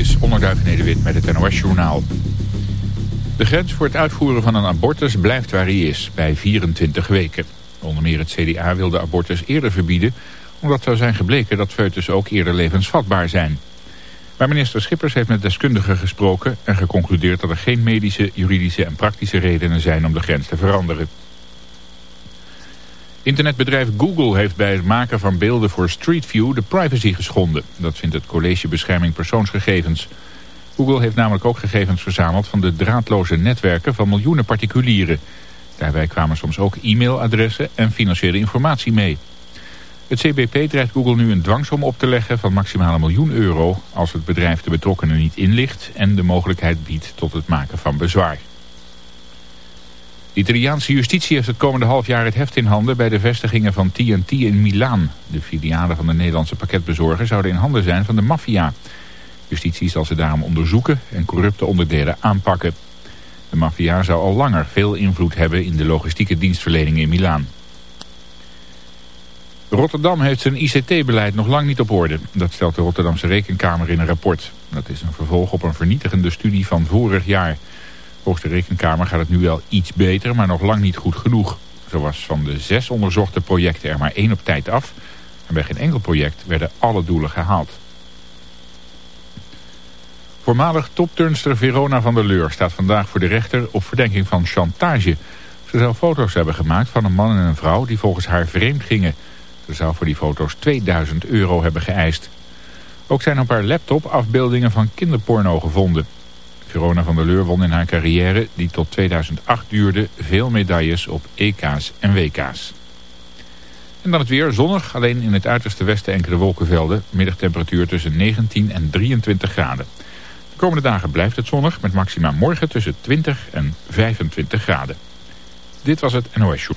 is Onderduif Nederwit met het NOS-journaal. De grens voor het uitvoeren van een abortus blijft waar hij is, bij 24 weken. Onder meer het CDA wil de abortus eerder verbieden... omdat zou zijn gebleken dat foetus ook eerder levensvatbaar zijn. Maar minister Schippers heeft met deskundigen gesproken... en geconcludeerd dat er geen medische, juridische en praktische redenen zijn om de grens te veranderen. Internetbedrijf Google heeft bij het maken van beelden voor Street View de privacy geschonden. Dat vindt het College Bescherming Persoonsgegevens. Google heeft namelijk ook gegevens verzameld van de draadloze netwerken van miljoenen particulieren. Daarbij kwamen soms ook e-mailadressen en financiële informatie mee. Het CBP dreigt Google nu een dwangsom op te leggen van maximaal een miljoen euro... als het bedrijf de betrokkenen niet inlicht en de mogelijkheid biedt tot het maken van bezwaar. De Italiaanse justitie heeft het komende half jaar het heft in handen bij de vestigingen van TNT in Milaan. De filialen van de Nederlandse pakketbezorger zouden in handen zijn van de maffia. Justitie zal ze daarom onderzoeken en corrupte onderdelen aanpakken. De maffia zou al langer veel invloed hebben in de logistieke dienstverlening in Milaan. Rotterdam heeft zijn ICT-beleid nog lang niet op orde. Dat stelt de Rotterdamse Rekenkamer in een rapport. Dat is een vervolg op een vernietigende studie van vorig jaar... Volgens de Rekenkamer gaat het nu wel iets beter, maar nog lang niet goed genoeg. Zo was van de zes onderzochte projecten er maar één op tijd af. En bij geen enkel project werden alle doelen gehaald. Voormalig topturnster Verona van der Leur staat vandaag voor de rechter op verdenking van chantage. Ze zou foto's hebben gemaakt van een man en een vrouw die volgens haar vreemd gingen. Ze zou voor die foto's 2000 euro hebben geëist. Ook zijn op haar laptop afbeeldingen van kinderporno gevonden. Verona van der Leur won in haar carrière, die tot 2008 duurde, veel medailles op EK's en WK's. En dan het weer, zonnig, alleen in het uiterste westen enkele wolkenvelden. Middagtemperatuur tussen 19 en 23 graden. De komende dagen blijft het zonnig, met maxima morgen tussen 20 en 25 graden. Dit was het NOS Show.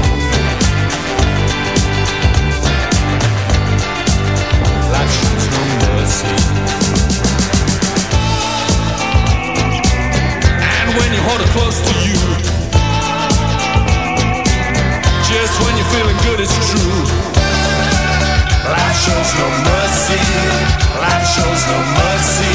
shows no mercy.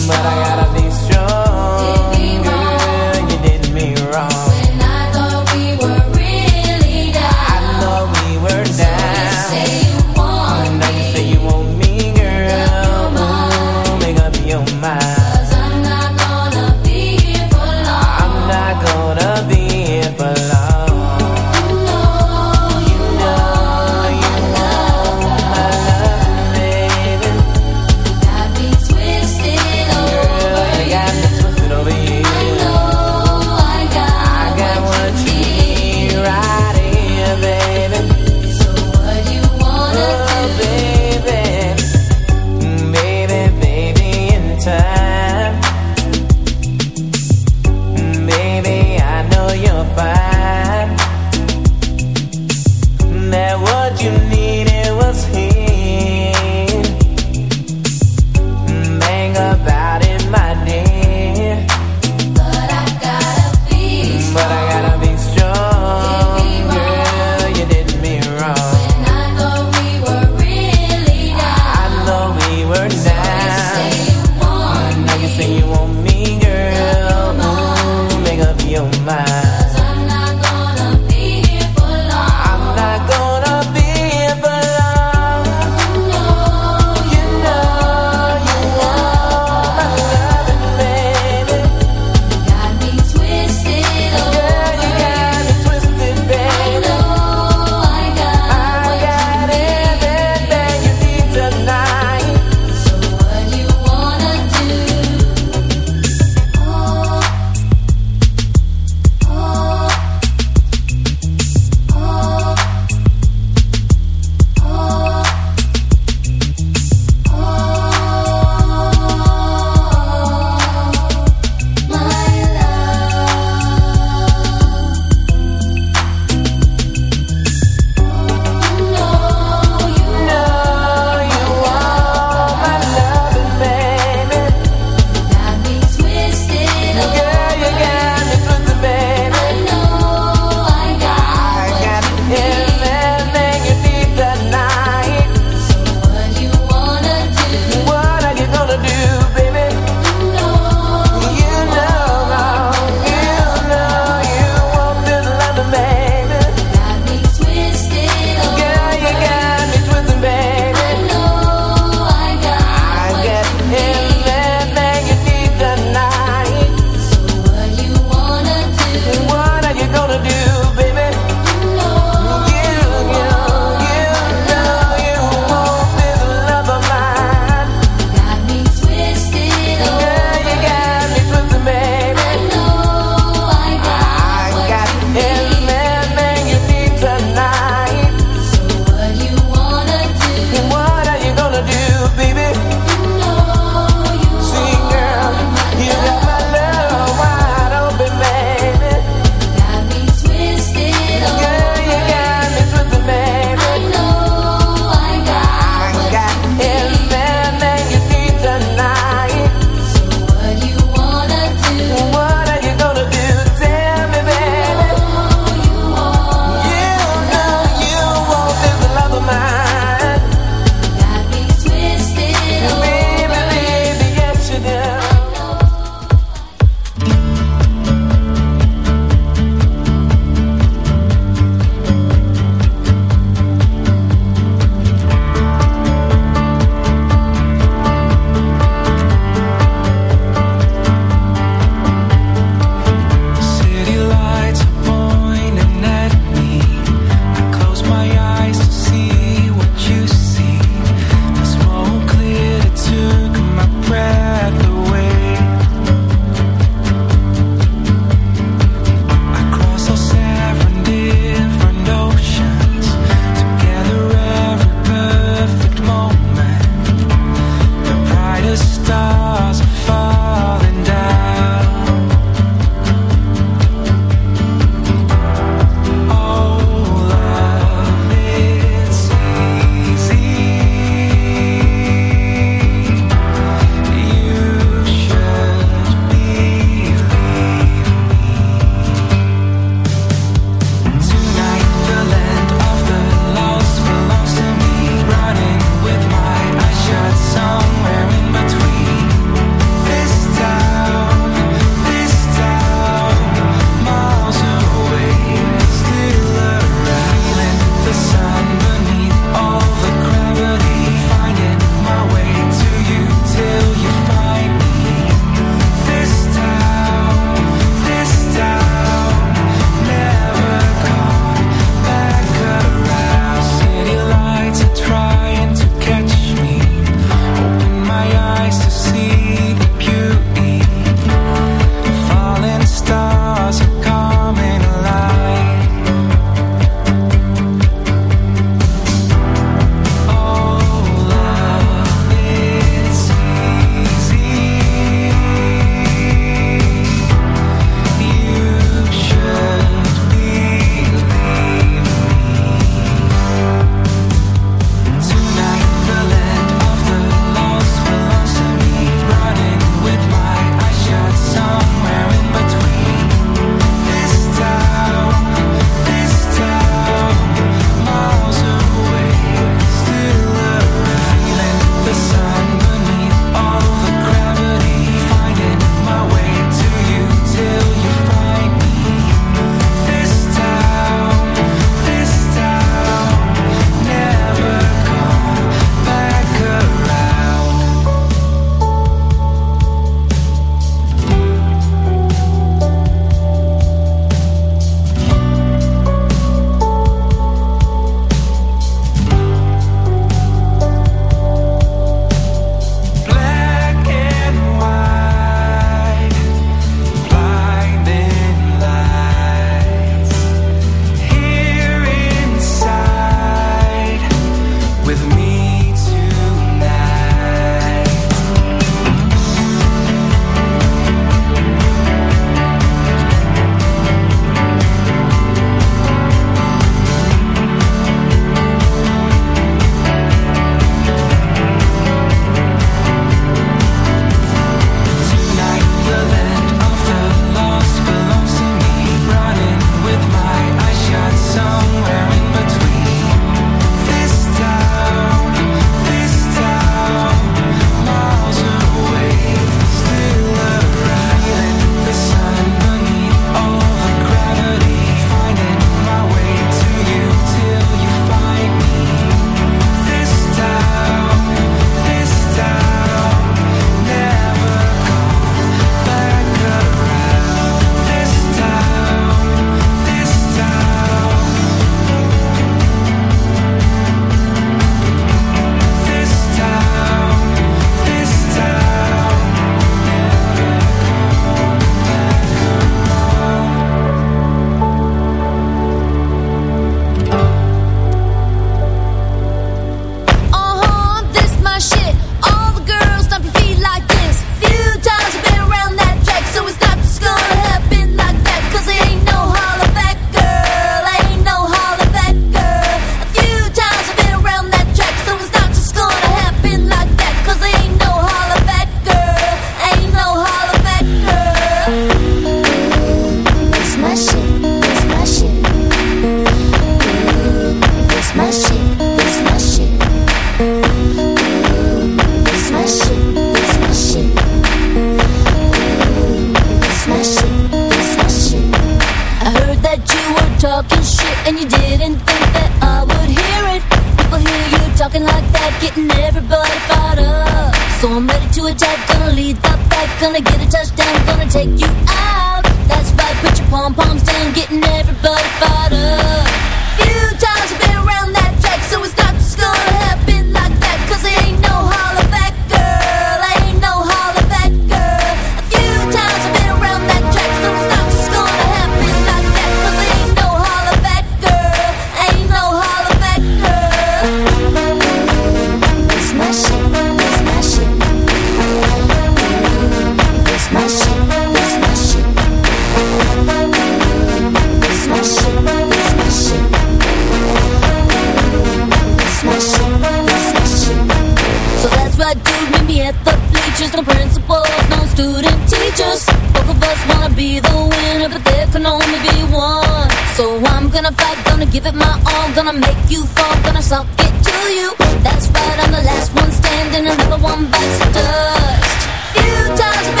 my dude, meet me at the bleachers. No principals, no student teachers. Both of us wanna be the winner, but there can only be one. So I'm gonna fight, gonna give it my all, gonna make you fall, gonna suck it to you. That's right, I'm the last one standing, another one bites the dust. You touch me.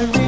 mystery